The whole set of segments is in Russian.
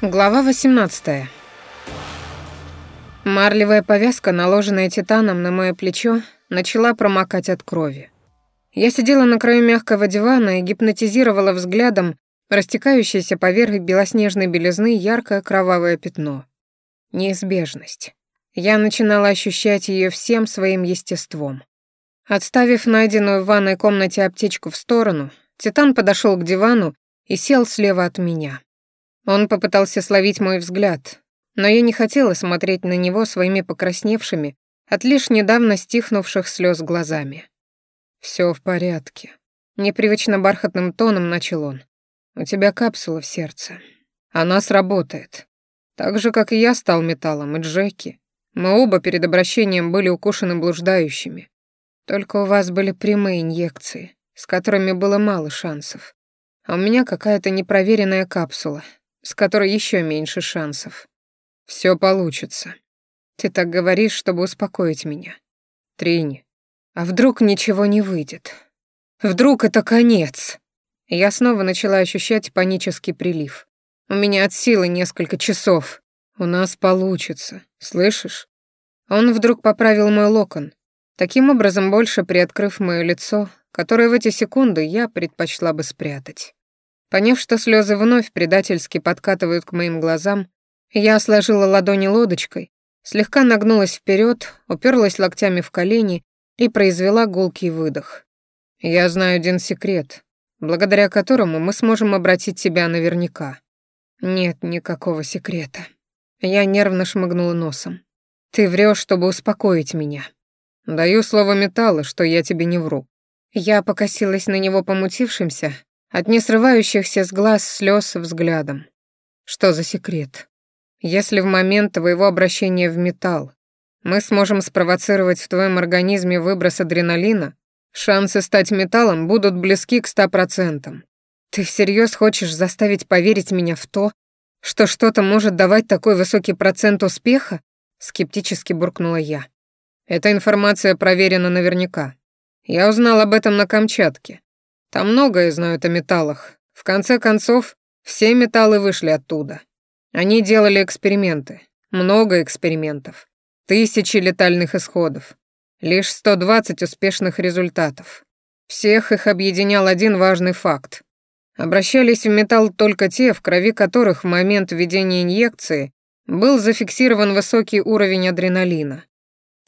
Глава 18. Марлевая повязка, наложенная титаном на мое плечо, начала промокать от крови. Я сидела на краю мягкого дивана и гипнотизировала взглядом растекающееся поверх белоснежной белизны яркое кровавое пятно. Неизбежность. Я начинала ощущать ее всем своим естеством. Отставив найденную в ванной комнате аптечку в сторону, Титан подошел к дивану и сел слева от меня. Он попытался словить мой взгляд, но я не хотела смотреть на него своими покрасневшими от лишь недавно стихнувших слез глазами. «Все в порядке», — непривычно бархатным тоном начал он. «У тебя капсула в сердце. Она сработает. Так же, как и я стал металлом, и Джеки. Мы оба перед обращением были укушены блуждающими. Только у вас были прямые инъекции, с которыми было мало шансов. А у меня какая-то непроверенная капсула, с которой еще меньше шансов. Все получится. Ты так говоришь, чтобы успокоить меня. Трини. А вдруг ничего не выйдет? Вдруг это конец? Я снова начала ощущать панический прилив. У меня от силы несколько часов. У нас получится, слышишь? Он вдруг поправил мой локон, таким образом больше приоткрыв мое лицо, которое в эти секунды я предпочла бы спрятать. Поняв, что слезы вновь предательски подкатывают к моим глазам, я сложила ладони лодочкой, слегка нагнулась вперед, уперлась локтями в колени и произвела гулкий выдох. «Я знаю один секрет, благодаря которому мы сможем обратить тебя наверняка». «Нет никакого секрета». Я нервно шмыгнула носом. «Ты врешь, чтобы успокоить меня». «Даю слово металла, что я тебе не вру». Я покосилась на него помутившимся, от не срывающихся с глаз слез взглядом. Что за секрет? Если в момент твоего обращения в металл мы сможем спровоцировать в твоем организме выброс адреналина, шансы стать металлом будут близки к 100%. Ты всерьез хочешь заставить поверить меня в то, что что-то может давать такой высокий процент успеха? Скептически буркнула я. Эта информация проверена наверняка. Я узнал об этом на Камчатке. Там многое знают о металлах. В конце концов, все металлы вышли оттуда. Они делали эксперименты. Много экспериментов. Тысячи летальных исходов. Лишь 120 успешных результатов. Всех их объединял один важный факт. Обращались в металл только те, в крови которых в момент введения инъекции был зафиксирован высокий уровень адреналина.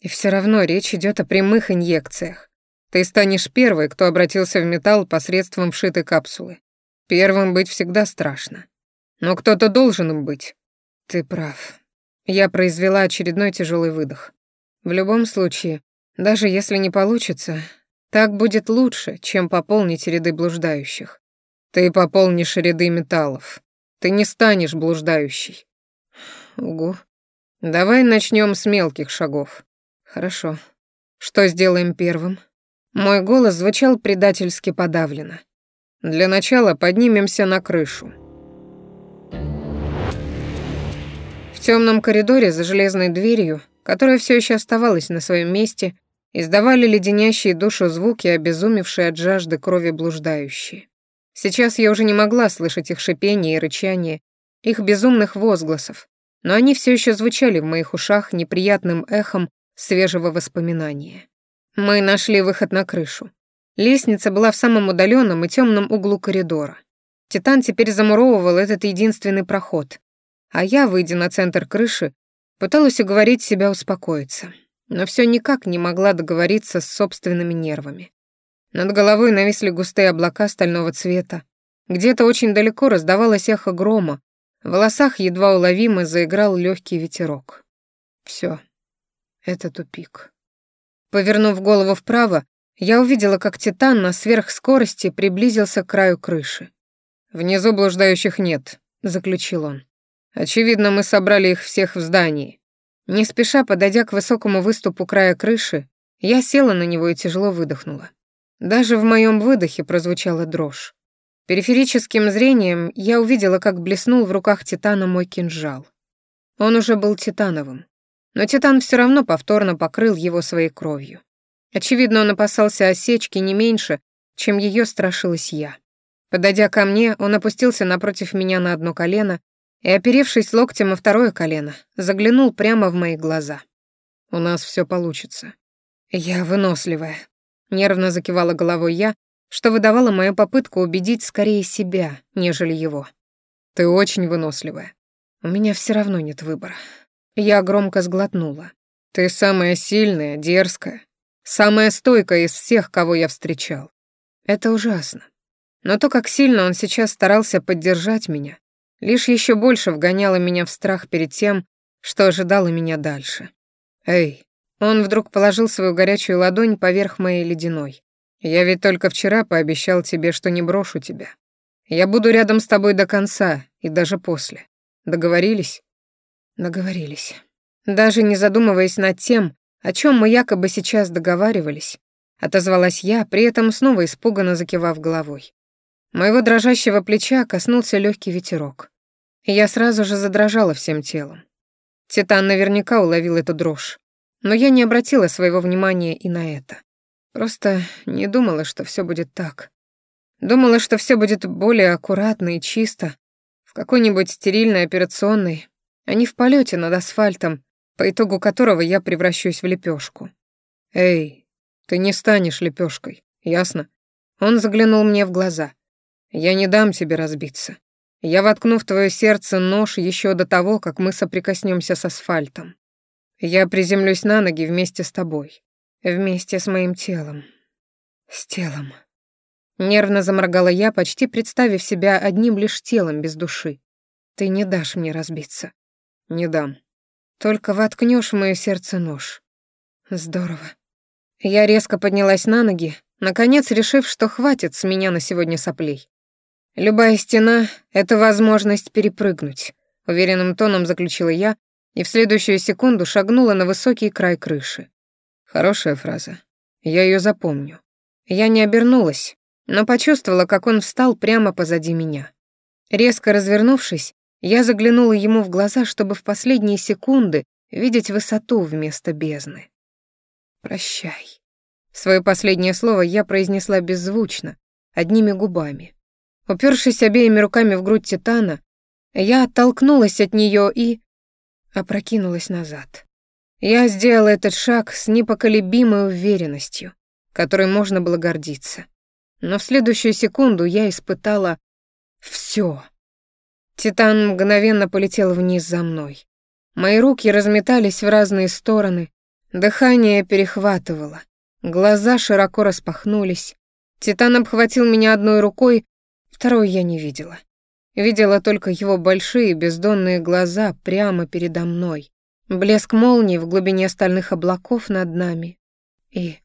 И все равно речь идет о прямых инъекциях. Ты станешь первой, кто обратился в металл посредством вшитой капсулы. Первым быть всегда страшно. Но кто-то должен им быть. Ты прав. Я произвела очередной тяжелый выдох. В любом случае, даже если не получится, так будет лучше, чем пополнить ряды блуждающих. Ты пополнишь ряды металлов. Ты не станешь блуждающей. Угу. Давай начнем с мелких шагов. Хорошо. Что сделаем первым? Мой голос звучал предательски подавленно. «Для начала поднимемся на крышу». В темном коридоре за железной дверью, которая все еще оставалась на своем месте, издавали леденящие душу звуки, обезумевшие от жажды крови блуждающие. Сейчас я уже не могла слышать их шипение и рычание, их безумных возгласов, но они все еще звучали в моих ушах неприятным эхом свежего воспоминания. Мы нашли выход на крышу. Лестница была в самом удаленном и темном углу коридора. Титан теперь замуровывал этот единственный проход. А я, выйдя на центр крыши, пыталась уговорить себя успокоиться. Но все никак не могла договориться с собственными нервами. Над головой нависли густые облака стального цвета. Где-то очень далеко раздавалось эхо грома. В волосах едва уловимо заиграл легкий ветерок. Все, это тупик. Повернув голову вправо, я увидела, как Титан на сверхскорости приблизился к краю крыши. «Внизу блуждающих нет», — заключил он. «Очевидно, мы собрали их всех в здании». Не спеша, подойдя к высокому выступу края крыши, я села на него и тяжело выдохнула. Даже в моем выдохе прозвучала дрожь. Периферическим зрением я увидела, как блеснул в руках Титана мой кинжал. Он уже был титановым. Но Титан все равно повторно покрыл его своей кровью. Очевидно, он опасался осечки не меньше, чем ее страшилась я. Подойдя ко мне, он опустился напротив меня на одно колено и, оперевшись локтем о второе колено, заглянул прямо в мои глаза. «У нас все получится». «Я выносливая», — нервно закивала головой я, что выдавало мою попытку убедить скорее себя, нежели его. «Ты очень выносливая. У меня все равно нет выбора. Я громко сглотнула. «Ты самая сильная, дерзкая, самая стойкая из всех, кого я встречал. Это ужасно. Но то, как сильно он сейчас старался поддержать меня, лишь еще больше вгоняло меня в страх перед тем, что ожидало меня дальше. Эй, он вдруг положил свою горячую ладонь поверх моей ледяной. Я ведь только вчера пообещал тебе, что не брошу тебя. Я буду рядом с тобой до конца и даже после. Договорились? Наговорились. Даже не задумываясь над тем, о чем мы якобы сейчас договаривались, отозвалась я, при этом снова испуганно закивав головой. Моего дрожащего плеча коснулся легкий ветерок. Я сразу же задрожала всем телом. Титан наверняка уловил эту дрожь, но я не обратила своего внимания и на это. Просто не думала, что все будет так. Думала, что все будет более аккуратно и чисто, в какой-нибудь стерильной операционной, они в полете над асфальтом, по итогу которого я превращусь в лепешку. «Эй, ты не станешь лепешкой, ясно?» Он заглянул мне в глаза. «Я не дам тебе разбиться. Я воткну в твое сердце нож еще до того, как мы соприкоснемся с асфальтом. Я приземлюсь на ноги вместе с тобой, вместе с моим телом. С телом». Нервно заморгала я, почти представив себя одним лишь телом без души. «Ты не дашь мне разбиться. «Не дам». «Только воткнешь мое сердце нож». «Здорово». Я резко поднялась на ноги, наконец решив, что хватит с меня на сегодня соплей. «Любая стена — это возможность перепрыгнуть», — уверенным тоном заключила я, и в следующую секунду шагнула на высокий край крыши. Хорошая фраза. Я ее запомню. Я не обернулась, но почувствовала, как он встал прямо позади меня. Резко развернувшись, я заглянула ему в глаза, чтобы в последние секунды видеть высоту вместо бездны. «Прощай». Свое последнее слово я произнесла беззвучно, одними губами. Упершись обеими руками в грудь Титана, я оттолкнулась от нее и... опрокинулась назад. Я сделала этот шаг с непоколебимой уверенностью, которой можно было гордиться. Но в следующую секунду я испытала все. Титан мгновенно полетел вниз за мной. Мои руки разметались в разные стороны, дыхание перехватывало, глаза широко распахнулись. Титан обхватил меня одной рукой, второй я не видела. Видела только его большие бездонные глаза прямо передо мной, блеск молнии в глубине стальных облаков над нами и